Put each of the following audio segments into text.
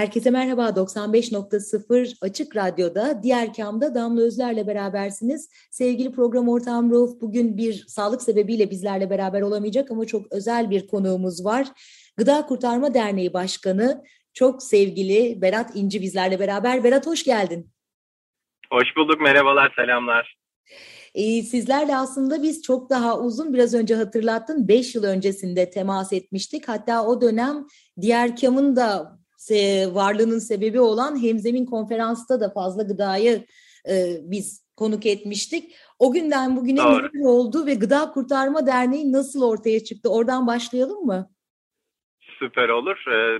Herkese merhaba 95.0 Açık Radyo'da diğer kamda Damla Özler'le berabersiniz. Sevgili program ortağım Rauf bugün bir sağlık sebebiyle bizlerle beraber olamayacak ama çok özel bir konuğumuz var. Gıda Kurtarma Derneği Başkanı çok sevgili Berat İnci bizlerle beraber. Berat hoş geldin. Hoş bulduk merhabalar selamlar. Ee, sizlerle aslında biz çok daha uzun biraz önce hatırlattın 5 yıl öncesinde temas etmiştik. Hatta o dönem diğer kamın da varlığının sebebi olan Hemzemin konferansta da fazla gıdayı e, biz konuk etmiştik. O günden bugüne neler oldu ve Gıda Kurtarma Derneği nasıl ortaya çıktı? Oradan başlayalım mı? Süper olur.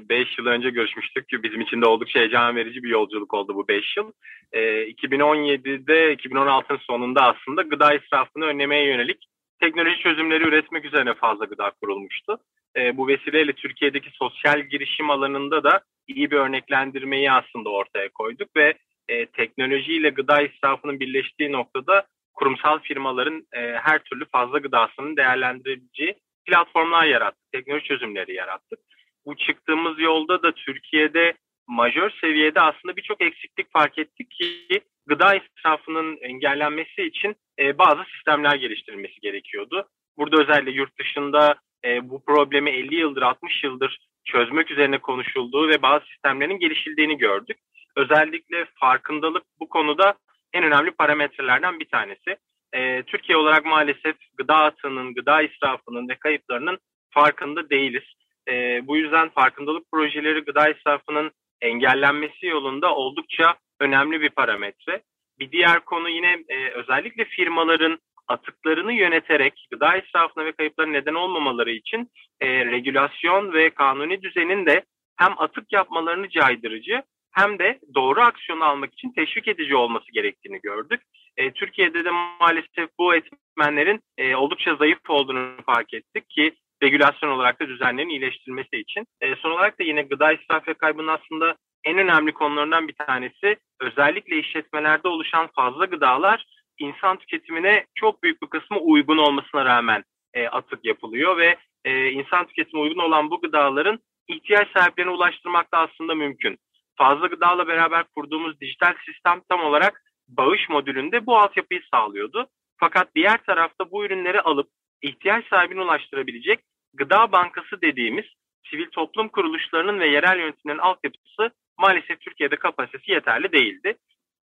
5 ee, yıl önce görüşmüştük bizim için de oldukça heyecan verici bir yolculuk oldu bu 5 yıl. 2017'de, ee, 2016'ın sonunda aslında gıda israfını önlemeye yönelik teknoloji çözümleri üretmek üzerine fazla gıda kurulmuştu. Ee, bu vesileyle Türkiye'deki sosyal girişim alanında da iyi bir örneklendirmeyi aslında ortaya koyduk ve e, teknolojiyle gıda israfının birleştiği noktada kurumsal firmaların e, her türlü fazla gıdasını değerlendirebileceği platformlar yarattık, teknoloji çözümleri yarattık. Bu çıktığımız yolda da Türkiye'de majör seviyede aslında birçok eksiklik fark ettik ki gıda israfının engellenmesi için e, bazı sistemler geliştirilmesi gerekiyordu. Burada özellikle yurt dışında e, bu problemi 50 yıldır 60 yıldır çözmek üzerine konuşulduğu ve bazı sistemlerin gelişildiğini gördük. Özellikle farkındalık bu konuda en önemli parametrelerden bir tanesi. E, Türkiye olarak maalesef gıda atığının, gıda israfının ve kayıplarının farkında değiliz. E, bu yüzden farkındalık projeleri gıda israfının engellenmesi yolunda oldukça önemli bir parametre. Bir diğer konu yine e, özellikle firmaların atıklarını yöneterek gıda israfına ve kayıpların neden olmamaları için e, regülasyon ve kanuni düzenin de hem atık yapmalarını caydırıcı hem de doğru aksiyonu almak için teşvik edici olması gerektiğini gördük. E, Türkiye'de de maalesef bu etmenlerin e, oldukça zayıf olduğunu fark ettik ki regülasyon olarak da düzenlerin iyileştirilmesi için. E, son olarak da yine gıda israfı ve kaybının aslında en önemli konularından bir tanesi özellikle işletmelerde oluşan fazla gıdalar insan tüketimine çok büyük bir kısmı uygun olmasına rağmen e, atık yapılıyor ve e, insan tüketimine uygun olan bu gıdaların ihtiyaç sahiplerine ulaştırmak da aslında mümkün. Fazla gıdayla beraber kurduğumuz dijital sistem tam olarak bağış modülünde bu altyapıyı sağlıyordu. Fakat diğer tarafta bu ürünleri alıp ihtiyaç sahibine ulaştırabilecek gıda bankası dediğimiz sivil toplum kuruluşlarının ve yerel yönetimlerin altyapısı maalesef Türkiye'de kapasitesi yeterli değildi.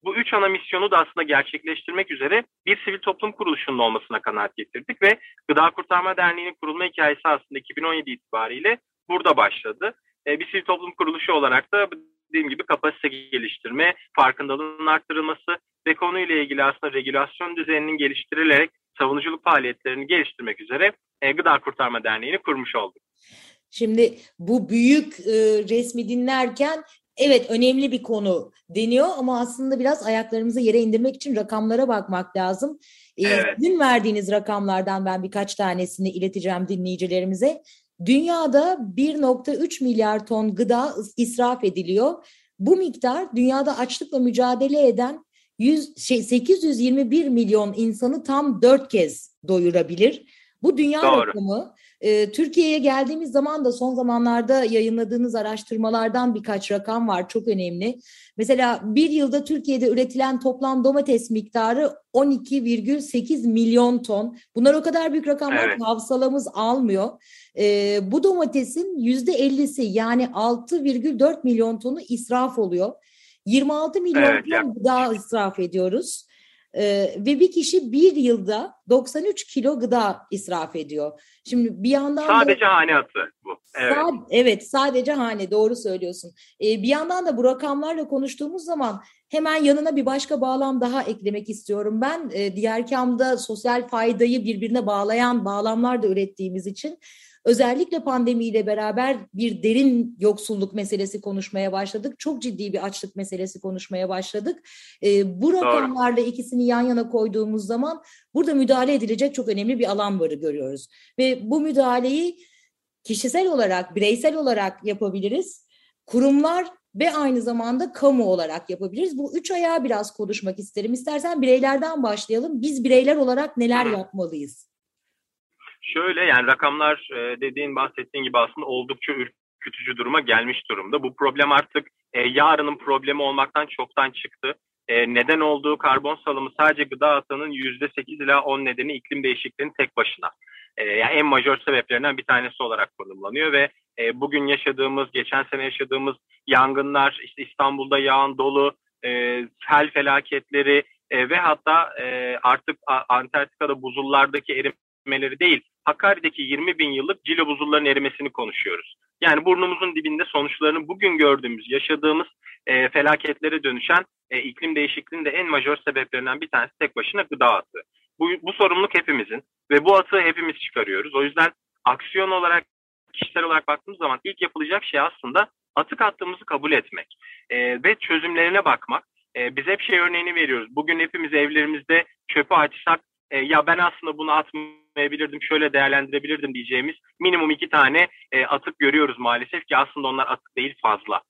Bu üç ana misyonu da aslında gerçekleştirmek üzere bir sivil toplum kuruluşunun olmasına kanaat getirdik ve Gıda Kurtarma Derneği'nin kurulma hikayesi aslında 2017 itibariyle burada başladı. E, bir sivil toplum kuruluşu olarak da dediğim gibi kapasite geliştirme, farkındalığın arttırılması ve konuyla ilgili aslında regülasyon düzeninin geliştirilerek savunuculuk faaliyetlerini geliştirmek üzere e, Gıda Kurtarma Derneği'ni kurmuş olduk. Şimdi bu büyük e, resmi dinlerken evet önemli bir konu deniyor ama aslında biraz ayaklarımızı yere indirmek için rakamlara bakmak lazım. Ee, evet. Dün verdiğiniz rakamlardan ben birkaç tanesini ileteceğim dinleyicilerimize. Dünyada 1.3 milyar ton gıda israf ediliyor. Bu miktar dünyada açlıkla mücadele eden 100, şey, 821 milyon insanı tam dört kez doyurabilir. Bu dünya Doğru. rakamı. E, Türkiye'ye geldiğimiz zaman da son zamanlarda yayınladığınız araştırmalardan birkaç rakam var çok önemli. Mesela bir yılda Türkiye'de üretilen toplam domates miktarı 12,8 milyon ton. Bunlar o kadar büyük rakamlar evet. hafsalamız almıyor. E, bu domatesin %50'si yani 6,4 milyon tonu israf oluyor. 26 milyon evet, ton gıda israf ediyoruz. E, ve bir kişi bir yılda 93 kilo gıda israf ediyor. Şimdi bir yandan sadece da, hane atı bu. Evet. Sa evet sadece hane doğru söylüyorsun. E, bir yandan da bu rakamlarla konuştuğumuz zaman hemen yanına bir başka bağlam daha eklemek istiyorum ben. E, diğer kamda sosyal faydayı birbirine bağlayan bağlamlar da ürettiğimiz için Özellikle pandemiyle beraber bir derin yoksulluk meselesi konuşmaya başladık. Çok ciddi bir açlık meselesi konuşmaya başladık. E, bu rakamlarla ikisini yan yana koyduğumuz zaman burada müdahale edilecek çok önemli bir alan varı görüyoruz. Ve bu müdahaleyi kişisel olarak, bireysel olarak yapabiliriz. Kurumlar ve aynı zamanda kamu olarak yapabiliriz. Bu üç ayağı biraz konuşmak isterim. İstersen bireylerden başlayalım. Biz bireyler olarak neler yapmalıyız? Şöyle yani rakamlar e, dediğin bahsettiğin gibi aslında oldukça ürkütücü duruma gelmiş durumda. Bu problem artık e, yarının problemi olmaktan çoktan çıktı. E, neden olduğu karbon salımı sadece gıda atığının %8 ila 10 nedeni iklim değişikliğinin tek başına. E, yani en majör sebeplerinden bir tanesi olarak konumlanıyor ve e, bugün yaşadığımız, geçen sene yaşadığımız yangınlar, işte İstanbul'da yağan dolu, e, sel felaketleri e, ve hatta e, artık Antarktika'da buzullardaki erim erimeleri değil, Hakkari'deki 20 bin yıllık cilo buzulların erimesini konuşuyoruz. Yani burnumuzun dibinde sonuçlarını bugün gördüğümüz, yaşadığımız e, felaketlere dönüşen e, iklim değişikliğinin de en majör sebeplerinden bir tanesi tek başına gıda atığı. Bu, bu sorumluluk hepimizin ve bu atığı hepimiz çıkarıyoruz. O yüzden aksiyon olarak, kişisel olarak baktığımız zaman ilk yapılacak şey aslında atık attığımızı kabul etmek e, ve çözümlerine bakmak. E, biz hep şey örneğini veriyoruz. Bugün hepimiz evlerimizde çöpü açsak e, ya ben aslında bunu atmayabilirdim, şöyle değerlendirebilirdim diyeceğimiz minimum iki tane e, atık görüyoruz maalesef ki aslında onlar atık değil fazla.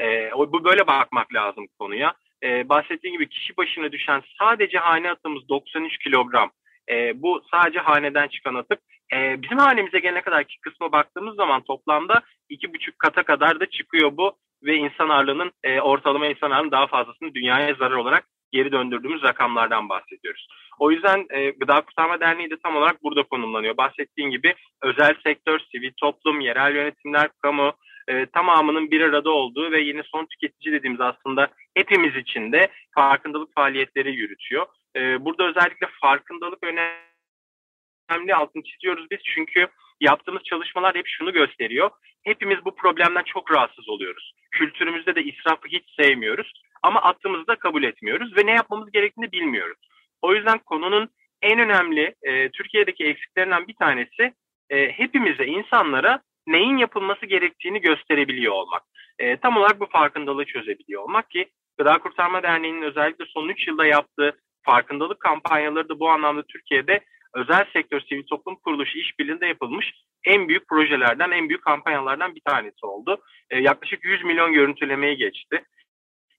E, bu böyle bakmak lazım konuya. E, bahsettiğim gibi kişi başına düşen sadece hane atımız 93 kilogram. E, bu sadece haneden çıkan atık. E, bizim hanemize gelene kadar ki kısma baktığımız zaman toplamda iki buçuk kata kadar da çıkıyor bu ve insan ağırlığının e, ortalama insan ağırlığının daha fazlasını dünyaya zarar olarak geri döndürdüğümüz rakamlardan bahsediyoruz. O yüzden e, Gıda Kurtarma Derneği de tam olarak burada konumlanıyor. Bahsettiğim gibi özel sektör, sivil toplum, yerel yönetimler, kamu e, tamamının bir arada olduğu ve yine son tüketici dediğimiz aslında hepimiz için de farkındalık faaliyetleri yürütüyor. E, burada özellikle farkındalık önemli altını çiziyoruz biz çünkü yaptığımız çalışmalar hep şunu gösteriyor. Hepimiz bu problemden çok rahatsız oluyoruz. Kültürümüzde de israfı hiç sevmiyoruz ama attığımızı da kabul etmiyoruz ve ne yapmamız gerektiğini bilmiyoruz. O yüzden konunun en önemli e, Türkiye'deki eksiklerinden bir tanesi e, hepimize, insanlara neyin yapılması gerektiğini gösterebiliyor olmak. E, tam olarak bu farkındalığı çözebiliyor olmak ki Gıda Kurtarma Derneği'nin özellikle son 3 yılda yaptığı farkındalık kampanyaları da bu anlamda Türkiye'de özel sektör sivil toplum kuruluşu işbirliğinde yapılmış en büyük projelerden, en büyük kampanyalardan bir tanesi oldu. E, yaklaşık 100 milyon görüntülemeyi geçti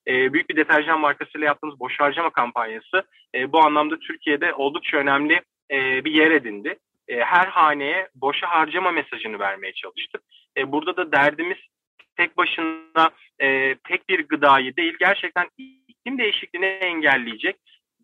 e, büyük bir deterjan markasıyla yaptığımız boş harcama kampanyası e, bu anlamda Türkiye'de oldukça önemli e, bir yer edindi. E, her haneye boşa harcama mesajını vermeye çalıştık. E, burada da derdimiz tek başına e, tek bir gıdayı değil gerçekten iklim değişikliğini engelleyecek,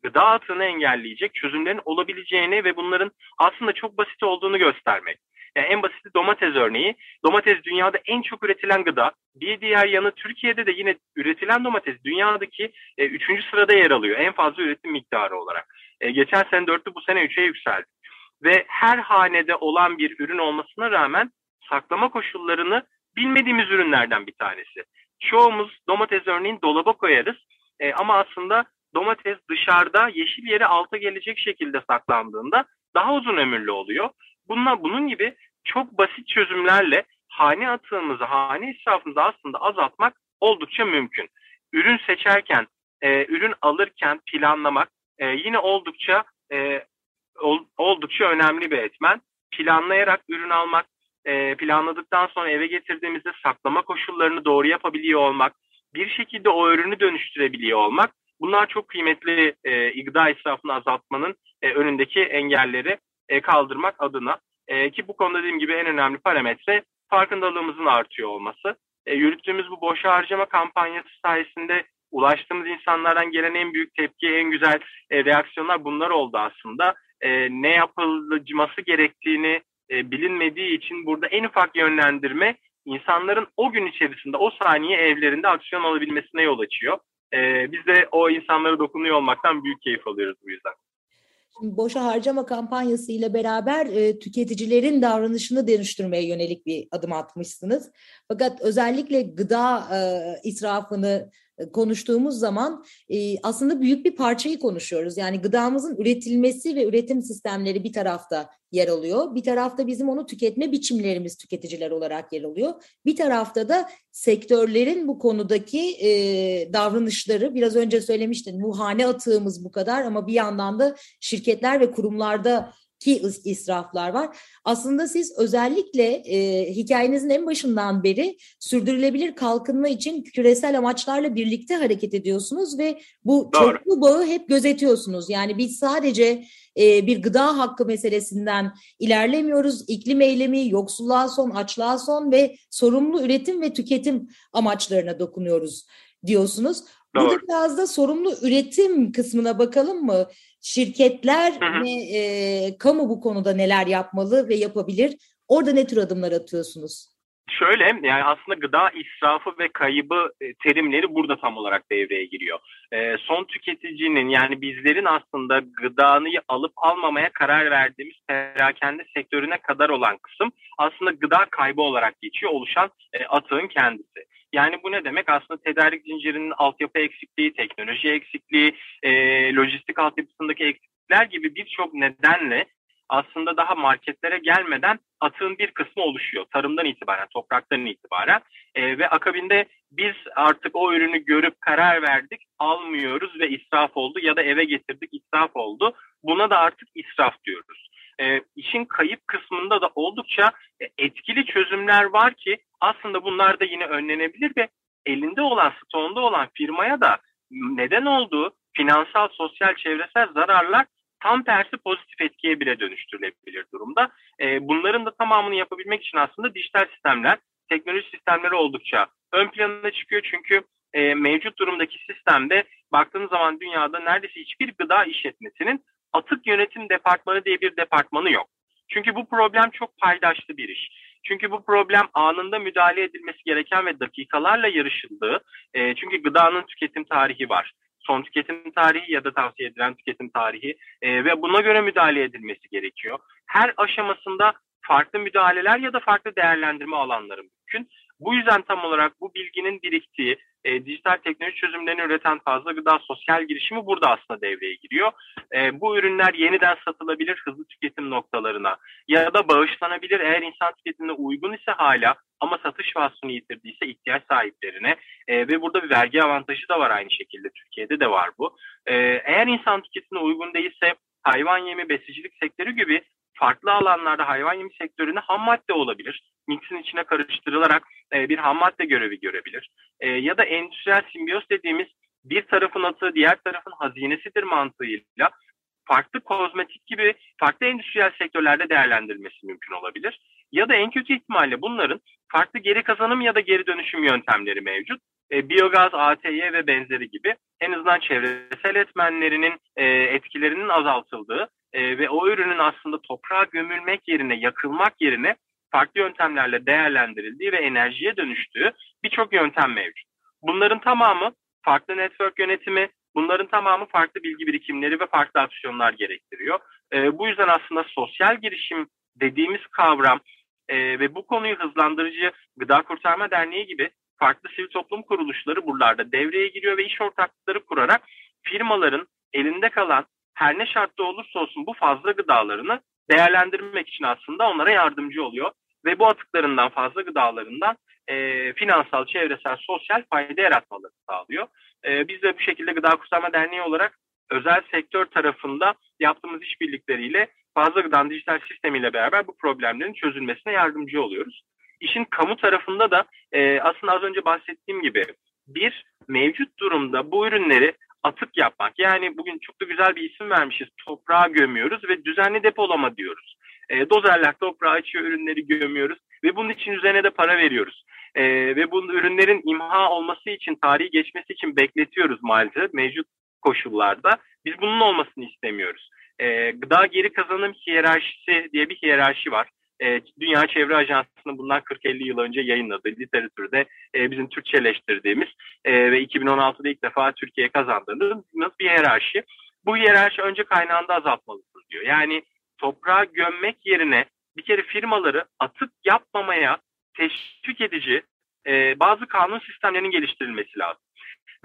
gıda atığını engelleyecek çözümlerin olabileceğini ve bunların aslında çok basit olduğunu göstermek. Yani en basiti domates örneği. Domates dünyada en çok üretilen gıda. Bir diğer yanı Türkiye'de de yine üretilen domates dünyadaki e, üçüncü sırada yer alıyor. En fazla üretim miktarı olarak. E, geçen sene dörtlü bu sene üçe yükseldi. Ve her hanede olan bir ürün olmasına rağmen saklama koşullarını bilmediğimiz ürünlerden bir tanesi. Çoğumuz domates örneğin dolaba koyarız e, ama aslında domates dışarıda yeşil yere alta gelecek şekilde saklandığında daha uzun ömürlü oluyor. Bunlar bunun gibi çok basit çözümlerle hane atığımızı, hane israfımızı aslında azaltmak oldukça mümkün. Ürün seçerken, e, ürün alırken planlamak e, yine oldukça e, ol, oldukça önemli bir etmen. Planlayarak ürün almak, e, planladıktan sonra eve getirdiğimizde saklama koşullarını doğru yapabiliyor olmak, bir şekilde o ürünü dönüştürebiliyor olmak bunlar çok kıymetli e, gıda israfını azaltmanın e, önündeki engelleri e, kaldırmak adına. E, ki bu konuda dediğim gibi en önemli parametre farkındalığımızın artıyor olması. E, yürüttüğümüz bu boş harcama kampanyası sayesinde ulaştığımız insanlardan gelen en büyük tepki, en güzel e, reaksiyonlar bunlar oldu aslında. E, ne yapılması gerektiğini e, bilinmediği için burada en ufak yönlendirme insanların o gün içerisinde, o saniye evlerinde aksiyon alabilmesine yol açıyor. E, biz de o insanlara dokunuyor olmaktan büyük keyif alıyoruz bu yüzden. Boşa harcama kampanyası ile beraber e, tüketicilerin davranışını dönüştürmeye yönelik bir adım atmışsınız. Fakat özellikle gıda e, israfını konuştuğumuz zaman e, aslında büyük bir parçayı konuşuyoruz. Yani gıdamızın üretilmesi ve üretim sistemleri bir tarafta yer alıyor. Bir tarafta bizim onu tüketme biçimlerimiz tüketiciler olarak yer alıyor. Bir tarafta da sektörlerin bu konudaki e, davranışları biraz önce söylemiştin muhane atığımız bu kadar ama bir yandan da şirketler ve kurumlarda ki israflar var. Aslında siz özellikle e, hikayenizin en başından beri sürdürülebilir kalkınma için küresel amaçlarla birlikte hareket ediyorsunuz ve bu Doğru. çoklu bağı hep gözetiyorsunuz. Yani biz sadece e, bir gıda hakkı meselesinden ilerlemiyoruz. İklim eylemi, yoksulluğa son, açlığa son ve sorumlu üretim ve tüketim amaçlarına dokunuyoruz diyorsunuz. Doğru. Burada biraz da sorumlu üretim kısmına bakalım mı? Şirketler hı hı. ve e, kamu bu konuda neler yapmalı ve yapabilir? Orada ne tür adımlar atıyorsunuz? Şöyle yani aslında gıda israfı ve kaybı e, terimleri burada tam olarak devreye giriyor. E, son tüketicinin yani bizlerin aslında gıdanı alıp almamaya karar verdiğimiz perakende sektörüne kadar olan kısım aslında gıda kaybı olarak geçiyor oluşan e, atığın kendisi. Yani bu ne demek? Aslında tedarik zincirinin altyapı eksikliği, teknoloji eksikliği, e, lojistik altyapısındaki eksiklikler gibi birçok nedenle aslında daha marketlere gelmeden atığın bir kısmı oluşuyor. Tarımdan itibaren, topraktan itibaren e, ve akabinde biz artık o ürünü görüp karar verdik, almıyoruz ve israf oldu ya da eve getirdik israf oldu. Buna da artık israf diyoruz. E, işin kayıp kısmında da oldukça e, etkili çözümler var ki aslında bunlar da yine önlenebilir ve elinde olan, stoğunda olan firmaya da neden olduğu finansal, sosyal, çevresel zararlar tam tersi pozitif etkiye bile dönüştürülebilir durumda. E, bunların da tamamını yapabilmek için aslında dijital sistemler, teknoloji sistemleri oldukça ön plana çıkıyor. Çünkü e, mevcut durumdaki sistemde baktığınız zaman dünyada neredeyse hiçbir gıda işletmesinin atık yönetim departmanı diye bir departmanı yok. Çünkü bu problem çok paydaşlı bir iş. Çünkü bu problem anında müdahale edilmesi gereken ve dakikalarla yarışıldığı, e, çünkü gıdanın tüketim tarihi var son tüketim tarihi ya da tavsiye edilen tüketim tarihi e, ve buna göre müdahale edilmesi gerekiyor. Her aşamasında farklı müdahaleler ya da farklı değerlendirme alanları mümkün. Bu yüzden tam olarak bu bilginin biriktiği e, dijital teknoloji çözümlerini üreten fazla gıda sosyal girişimi burada aslında devreye giriyor. E, bu ürünler yeniden satılabilir hızlı tüketim noktalarına ya da bağışlanabilir eğer insan tüketimine uygun ise hala ama satış vasfını yitirdiyse ihtiyaç sahiplerine e, ve burada bir vergi avantajı da var aynı şekilde Türkiye'de de var bu. E, eğer insan tüketimine uygun değilse hayvan yemi, besicilik sektörü gibi farklı alanlarda hayvan yemi sektöründe ham madde olabilir. Mixin içine karıştırılarak e, bir ham madde görevi görebilir. E, ya da endüstriyel simbiyoz dediğimiz bir tarafın atığı diğer tarafın hazinesidir mantığıyla farklı kozmetik gibi farklı endüstriyel sektörlerde değerlendirilmesi mümkün olabilir. Ya da en kötü ihtimalle bunların farklı geri kazanım ya da geri dönüşüm yöntemleri mevcut. E, biyogaz, ATY ve benzeri gibi en azından çevresel etmenlerinin e, etkilerinin azaltıldığı e, ve o ürünün aslında toprağa gömülmek yerine, yakılmak yerine farklı yöntemlerle değerlendirildiği ve enerjiye dönüştüğü birçok yöntem mevcut. Bunların tamamı farklı network yönetimi, bunların tamamı farklı bilgi birikimleri ve farklı aksiyonlar gerektiriyor. E, bu yüzden aslında sosyal girişim dediğimiz kavram e, ve bu konuyu hızlandırıcı Gıda Kurtarma Derneği gibi farklı sivil toplum kuruluşları buralarda devreye giriyor ve iş ortaklıkları kurarak firmaların elinde kalan her ne şartta olursa olsun bu fazla gıdalarını değerlendirmek için aslında onlara yardımcı oluyor. Ve bu atıklarından fazla gıdalarından e, finansal, çevresel, sosyal fayda yaratmaları sağlıyor. E, biz de bu şekilde Gıda Kurtarma Derneği olarak özel sektör tarafında yaptığımız işbirlikleriyle fazla gıdan dijital sistemiyle beraber bu problemlerin çözülmesine yardımcı oluyoruz. İşin kamu tarafında da e, aslında az önce bahsettiğim gibi bir mevcut durumda bu ürünleri atık yapmak. Yani bugün çok da güzel bir isim vermişiz. Toprağa gömüyoruz ve düzenli depolama diyoruz. E, dozerler toprağa açıyor ürünleri gömüyoruz ve bunun için üzerine de para veriyoruz. E, ve bu ürünlerin imha olması için, tarihi geçmesi için bekletiyoruz maalesef mevcut koşullarda. Biz bunun olmasını istemiyoruz. E, gıda geri kazanım hiyerarşisi diye bir hiyerarşi var. E, Dünya Çevre Ajansı'nın bundan 40-50 yıl önce yayınladığı literatürde e, bizim Türkçeleştirdiğimiz e, ve 2016'da ilk defa Türkiye kazandığımız bir hiyerarşi. Bu hiyerarşi önce kaynağında azaltmalısın diyor. Yani toprağa gömmek yerine bir kere firmaları atık yapmamaya teşvik edici e, bazı kanun sistemlerinin geliştirilmesi lazım.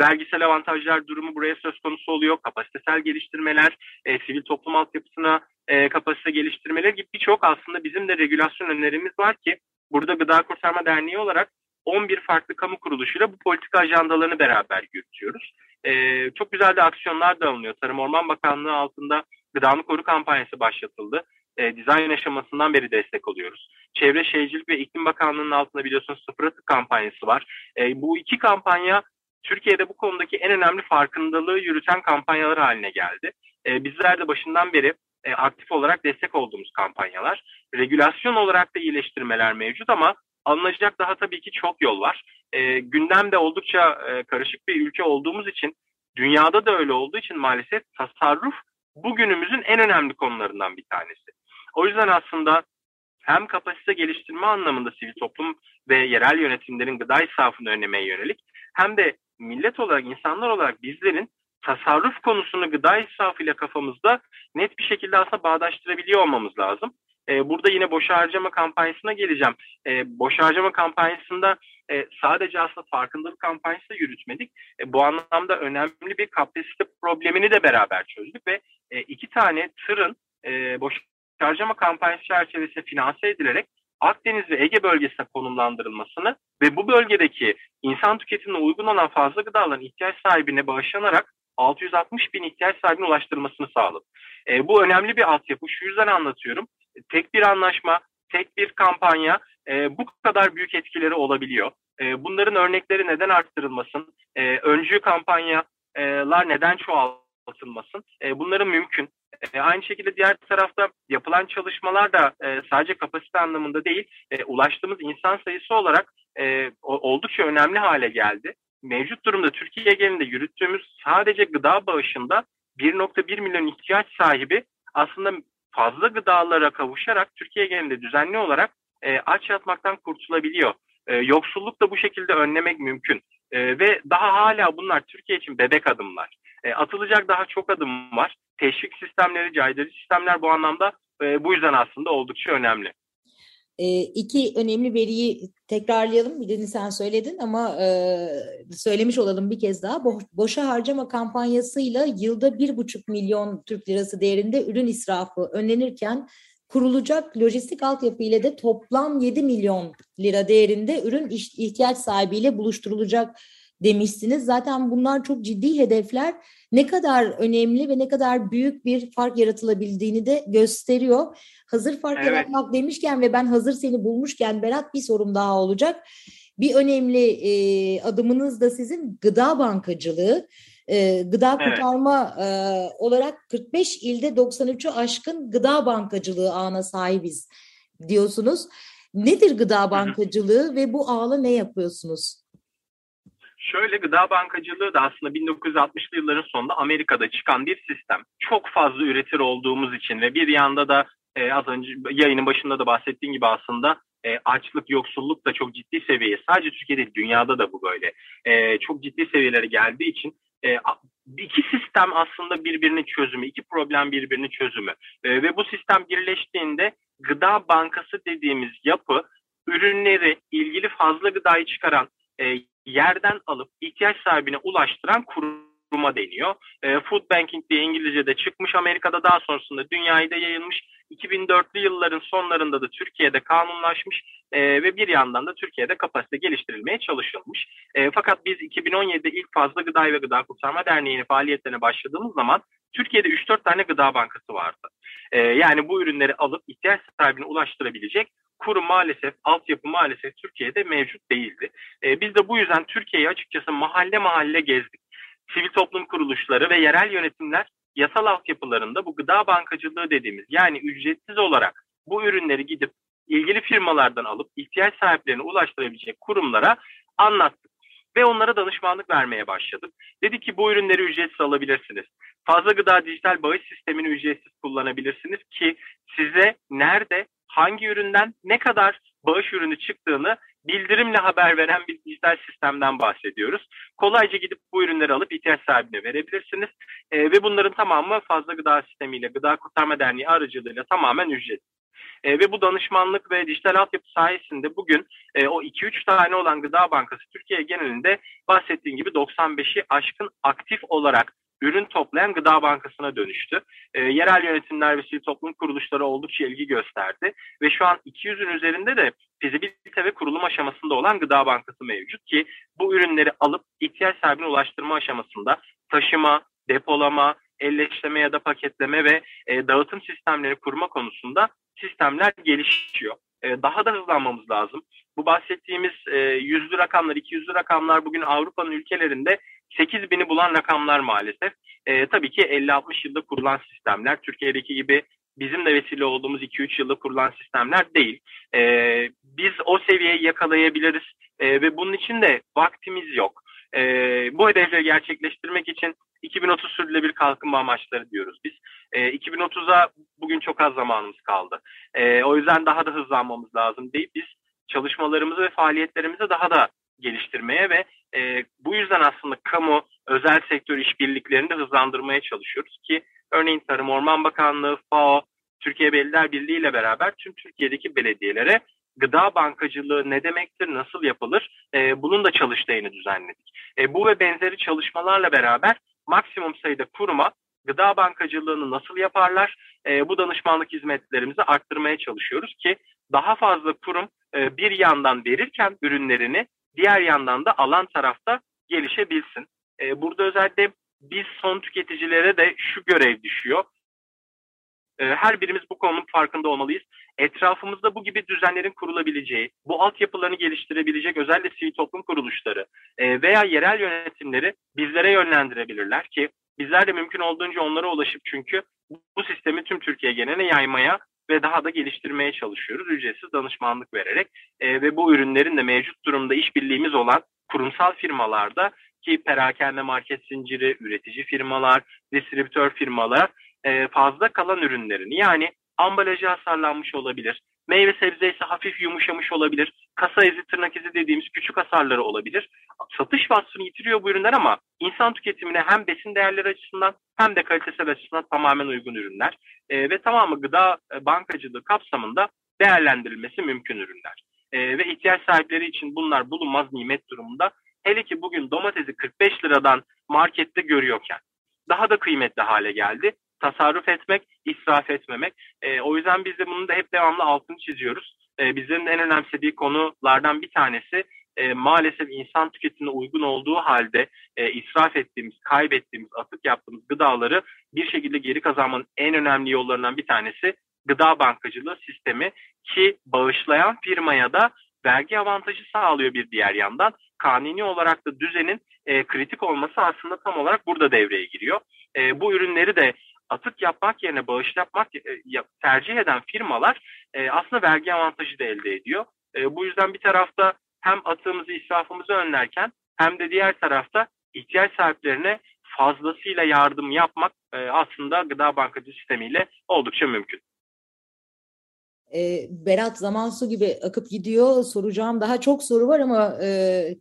Vergisel avantajlar durumu buraya söz konusu oluyor. Kapasitesel geliştirmeler, e, sivil toplum altyapısına e, kapasite geliştirmeler gibi birçok aslında bizim de regülasyon önerimiz var ki burada Gıda Kurtarma Derneği olarak 11 farklı kamu kuruluşuyla bu politika ajandalarını beraber yürütüyoruz. E, çok güzel de aksiyonlar da alınıyor. Tarım Orman Bakanlığı altında Gıdamı Koru kampanyası başlatıldı. E, dizayn aşamasından beri destek oluyoruz. Çevre Şehircilik ve İklim Bakanlığı'nın altında biliyorsunuz sıfır atık kampanyası var. E, bu iki kampanya Türkiye'de bu konudaki en önemli farkındalığı yürüten kampanyalar haline geldi. E, bizler de başından beri e, aktif olarak destek olduğumuz kampanyalar. Regülasyon olarak da iyileştirmeler mevcut ama alınacak daha tabii ki çok yol var. E, gündemde oldukça e, karışık bir ülke olduğumuz için, dünyada da öyle olduğu için maalesef tasarruf bugünümüzün en önemli konularından bir tanesi. O yüzden aslında hem kapasite geliştirme anlamında sivil toplum ve yerel yönetimlerin gıda israfını önlemeye yönelik hem de millet olarak, insanlar olarak bizlerin tasarruf konusunu gıda israfıyla kafamızda net bir şekilde aslında bağdaştırabiliyor olmamız lazım. E, burada yine boş harcama kampanyasına geleceğim. E, boş harcama kampanyasında e, sadece aslında farkındalık kampanyası da yürütmedik. E, bu anlamda önemli bir kapasite problemini de beraber çözdük ve e, iki tane tırın e, boş harcama kampanyası çerçevesinde finanse edilerek Akdeniz ve Ege bölgesine konumlandırılmasını ve bu bölgedeki insan tüketimine uygun olan fazla gıdaların ihtiyaç sahibine bağışlanarak 660 bin ihtiyaç sahibine ulaştırılmasını sağladı. E, bu önemli bir altyapı. Şu yüzden anlatıyorum. Tek bir anlaşma, tek bir kampanya e, bu kadar büyük etkileri olabiliyor. E, bunların örnekleri neden arttırılmasın? E, öncü kampanyalar neden çoğaltılmasın? E, bunların mümkün. E, aynı şekilde diğer tarafta yapılan çalışmalar da e, sadece kapasite anlamında değil, e, ulaştığımız insan sayısı olarak e, oldukça önemli hale geldi. Mevcut durumda Türkiye genelinde yürüttüğümüz sadece gıda bağışında 1.1 milyon ihtiyaç sahibi aslında fazla gıdalara kavuşarak Türkiye genelinde düzenli olarak e, aç yatmaktan kurtulabiliyor. E, yoksulluk da bu şekilde önlemek mümkün. E, ve daha hala bunlar Türkiye için bebek adımlar. E, atılacak daha çok adım var. Teşvik sistemleri, caydırıcı sistemler bu anlamda e, bu yüzden aslında oldukça önemli. E, iki önemli veriyi tekrarlayalım. Birini sen söyledin ama e, söylemiş olalım bir kez daha. Bo boşa harcama kampanyasıyla yılda bir buçuk milyon Türk lirası değerinde ürün israfı önlenirken kurulacak lojistik altyapı ile de toplam 7 milyon lira değerinde ürün ihtiyaç sahibiyle buluşturulacak demişsiniz. Zaten bunlar çok ciddi hedefler. Ne kadar önemli ve ne kadar büyük bir fark yaratılabildiğini de gösteriyor. Hazır fark evet. yaratmak demişken ve ben hazır seni bulmuşken Berat bir sorum daha olacak. Bir önemli e, adımınız da sizin gıda bankacılığı. E, gıda evet. kurtarma e, olarak 45 ilde 93'ü aşkın gıda bankacılığı ağına sahibiz diyorsunuz. Nedir gıda bankacılığı Hı-hı. ve bu ağla ne yapıyorsunuz? Şöyle gıda bankacılığı da aslında 1960'lı yılların sonunda Amerika'da çıkan bir sistem. Çok fazla üretir olduğumuz için ve bir yanda da e, az önce yayının başında da bahsettiğim gibi aslında e, açlık, yoksulluk da çok ciddi seviye. Sadece Türkiye'de dünyada da bu böyle. E, çok ciddi seviyelere geldiği için e, iki sistem aslında birbirinin çözümü, iki problem birbirinin çözümü. E, ve bu sistem birleştiğinde gıda bankası dediğimiz yapı ürünleri, ilgili fazla gıdayı çıkaran e, yerden alıp ihtiyaç sahibine ulaştıran kuruma deniyor. E, food banking diye İngilizce'de çıkmış. Amerika'da daha sonrasında dünyayı da yayılmış. 2004'lü yılların sonlarında da Türkiye'de kanunlaşmış e, ve bir yandan da Türkiye'de kapasite geliştirilmeye çalışılmış. E, fakat biz 2017'de ilk fazla gıda ve gıda kurtarma derneğinin faaliyetlerine başladığımız zaman Türkiye'de 3-4 tane gıda bankası vardı. E, yani bu ürünleri alıp ihtiyaç sahibine ulaştırabilecek kurum maalesef, altyapı maalesef Türkiye'de mevcut değildi. E, biz de bu yüzden Türkiye'yi açıkçası mahalle mahalle gezdik. Sivil toplum kuruluşları ve yerel yönetimler yasal altyapılarında bu gıda bankacılığı dediğimiz yani ücretsiz olarak bu ürünleri gidip ilgili firmalardan alıp ihtiyaç sahiplerine ulaştırabilecek kurumlara anlattık ve onlara danışmanlık vermeye başladık. Dedi ki bu ürünleri ücretsiz alabilirsiniz. Fazla gıda dijital bağış sistemini ücretsiz kullanabilirsiniz ki size nerede hangi üründen ne kadar bağış ürünü çıktığını bildirimle haber veren bir dijital sistemden bahsediyoruz. Kolayca gidip bu ürünleri alıp ihtiyaç sahibine verebilirsiniz. E, ve bunların tamamı fazla gıda sistemiyle, Gıda Kurtarma Derneği aracılığıyla tamamen ücretsiz. E, ve bu danışmanlık ve dijital altyapı sayesinde bugün e, o 2-3 tane olan Gıda Bankası Türkiye genelinde bahsettiğim gibi 95'i aşkın aktif olarak ürün toplayan gıda bankasına dönüştü. E, yerel yönetimler ve sivil toplum kuruluşları oldukça ilgi gösterdi ve şu an 200'ün üzerinde de fizibilite ve kurulum aşamasında olan gıda bankası mevcut ki bu ürünleri alıp ihtiyaç sahibine ulaştırma aşamasında taşıma, depolama, elleştirme ya da paketleme ve e, dağıtım sistemleri kurma konusunda sistemler gelişiyor. E, daha da hızlanmamız lazım. Bu bahsettiğimiz e, yüzlü rakamlar, 200'lü rakamlar bugün Avrupa'nın ülkelerinde 8 bini bulan rakamlar maalesef. E, tabii ki 50-60 yılda kurulan sistemler. Türkiye'deki gibi bizim de vesile olduğumuz 2-3 yılda kurulan sistemler değil. E, biz o seviyeyi yakalayabiliriz e, ve bunun için de vaktimiz yok. E, bu hedefleri gerçekleştirmek için 2030 sürdürülebilir kalkınma amaçları diyoruz biz. E, 2030'a bugün çok az zamanımız kaldı. E, o yüzden daha da hızlanmamız lazım deyip biz çalışmalarımızı ve faaliyetlerimizi daha da geliştirmeye ve e, bu yüzden aslında kamu özel sektör işbirliklerini de hızlandırmaya çalışıyoruz ki örneğin Tarım Orman Bakanlığı, FAO, Türkiye Belediyeler Birliği ile beraber tüm Türkiye'deki belediyelere gıda bankacılığı ne demektir, nasıl yapılır e, bunun da çalıştayını düzenledik. E, bu ve benzeri çalışmalarla beraber maksimum sayıda kuruma gıda bankacılığını nasıl yaparlar e, bu danışmanlık hizmetlerimizi arttırmaya çalışıyoruz ki daha fazla kurum e, bir yandan verirken ürünlerini diğer yandan da alan tarafta gelişebilsin. E, burada özellikle biz son tüketicilere de şu görev düşüyor. E, her birimiz bu konunun farkında olmalıyız. Etrafımızda bu gibi düzenlerin kurulabileceği, bu altyapılarını geliştirebilecek özellikle sivil toplum kuruluşları e, veya yerel yönetimleri bizlere yönlendirebilirler ki bizler de mümkün olduğunca onlara ulaşıp çünkü bu sistemi tüm Türkiye geneline yaymaya ve daha da geliştirmeye çalışıyoruz ücretsiz danışmanlık vererek. E, ve bu ürünlerin de mevcut durumda işbirliğimiz olan kurumsal firmalarda ki perakende market zinciri, üretici firmalar, distribütör firmalar e, fazla kalan ürünlerini yani ambalajı hasarlanmış olabilir, meyve sebze ise hafif yumuşamış olabilir, kasa izi, tırnak izi dediğimiz küçük hasarları olabilir. Satış vasfını yitiriyor bu ürünler ama insan tüketimine hem besin değerleri açısından hem de kalitesel açısından tamamen uygun ürünler e, ve tamamı gıda e, bankacılığı kapsamında değerlendirilmesi mümkün ürünler. E, ve ihtiyaç sahipleri için bunlar bulunmaz nimet durumunda. Hele ki bugün domatesi 45 liradan markette görüyorken daha da kıymetli hale geldi. Tasarruf etmek, israf etmemek. E, o yüzden biz de bunun da hep devamlı altını çiziyoruz. E, bizlerin en önemsediği konulardan bir tanesi e, maalesef insan tüketimine uygun olduğu halde e, israf ettiğimiz, kaybettiğimiz, atık yaptığımız gıdaları bir şekilde geri kazanmanın en önemli yollarından bir tanesi gıda bankacılığı sistemi ki bağışlayan firmaya da vergi avantajı sağlıyor bir diğer yandan. Kanuni olarak da düzenin e, kritik olması aslında tam olarak burada devreye giriyor. E, bu ürünleri de atık yapmak yerine bağış yapmak e, tercih eden firmalar e, aslında vergi avantajı da elde ediyor. E, bu yüzden bir tarafta hem atığımızı, israfımızı önlerken hem de diğer tarafta ihtiyaç sahiplerine fazlasıyla yardım yapmak aslında gıda bankacı sistemiyle oldukça mümkün. E, Berat zaman su gibi akıp gidiyor. Soracağım daha çok soru var ama e,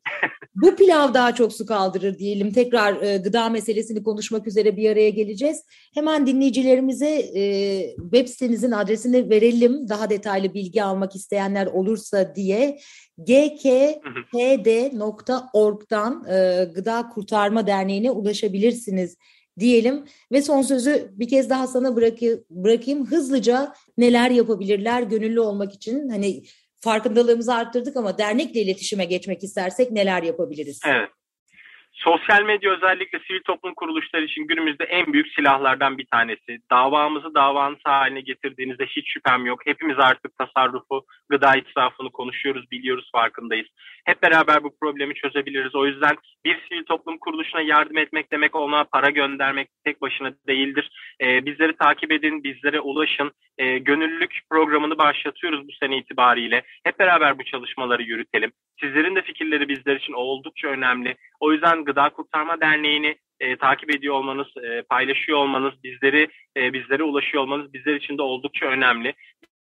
bu pilav daha çok su kaldırır diyelim. Tekrar e, gıda meselesini konuşmak üzere bir araya geleceğiz. Hemen dinleyicilerimize e, web sitenizin adresini verelim. Daha detaylı bilgi almak isteyenler olursa diye gkpd.org'dan e, Gıda Kurtarma Derneği'ne ulaşabilirsiniz diyelim ve son sözü bir kez daha sana bırakayım. Hızlıca neler yapabilirler gönüllü olmak için? Hani farkındalığımızı arttırdık ama dernekle iletişime geçmek istersek neler yapabiliriz? Evet. Sosyal medya özellikle sivil toplum kuruluşları için günümüzde en büyük silahlardan bir tanesi. Davamızı davanız haline getirdiğinizde hiç şüphem yok. Hepimiz artık tasarrufu, gıda israfını konuşuyoruz, biliyoruz, farkındayız. Hep beraber bu problemi çözebiliriz. O yüzden bir sivil toplum kuruluşuna yardım etmek demek ona para göndermek tek başına değildir. Ee, bizleri takip edin, bizlere ulaşın. Ee, gönüllülük programını başlatıyoruz bu sene itibariyle. Hep beraber bu çalışmaları yürütelim. Sizlerin de fikirleri bizler için oldukça önemli. O yüzden Gıda Kurtarma Derneği'ni e, takip ediyor olmanız, e, paylaşıyor olmanız, bizleri e, bizlere ulaşıyor olmanız bizler için de oldukça önemli.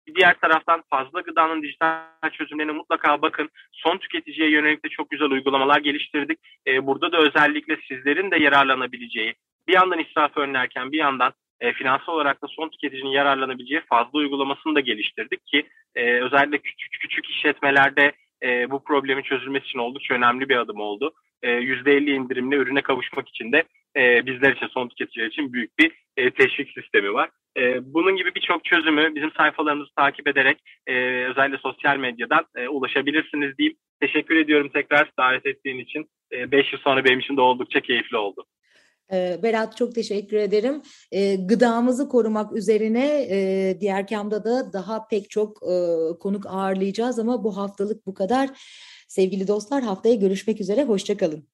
Bir diğer taraftan fazla gıdanın dijital çözümlerine mutlaka bakın. Son tüketiciye yönelik de çok güzel uygulamalar geliştirdik. E, burada da özellikle sizlerin de yararlanabileceği, bir yandan israf önlerken bir yandan e, finansal olarak da son tüketicinin yararlanabileceği fazla uygulamasını da geliştirdik ki e, özellikle küçük küçük işletmelerde e, bu problemin çözülmesi için oldukça önemli bir adım oldu. E, %50 indirimli ürüne kavuşmak için de e, bizler için, son tüketiciler için büyük bir e, teşvik sistemi var. E, bunun gibi birçok çözümü bizim sayfalarımızı takip ederek e, özellikle sosyal medyadan e, ulaşabilirsiniz diyeyim. Teşekkür ediyorum tekrar davet ettiğin için. 5 yıl sonra benim için de oldukça keyifli oldu. Berat çok teşekkür ederim. Gıdamızı korumak üzerine diğer kamda da daha pek çok konuk ağırlayacağız ama bu haftalık bu kadar. Sevgili dostlar haftaya görüşmek üzere. Hoşçakalın.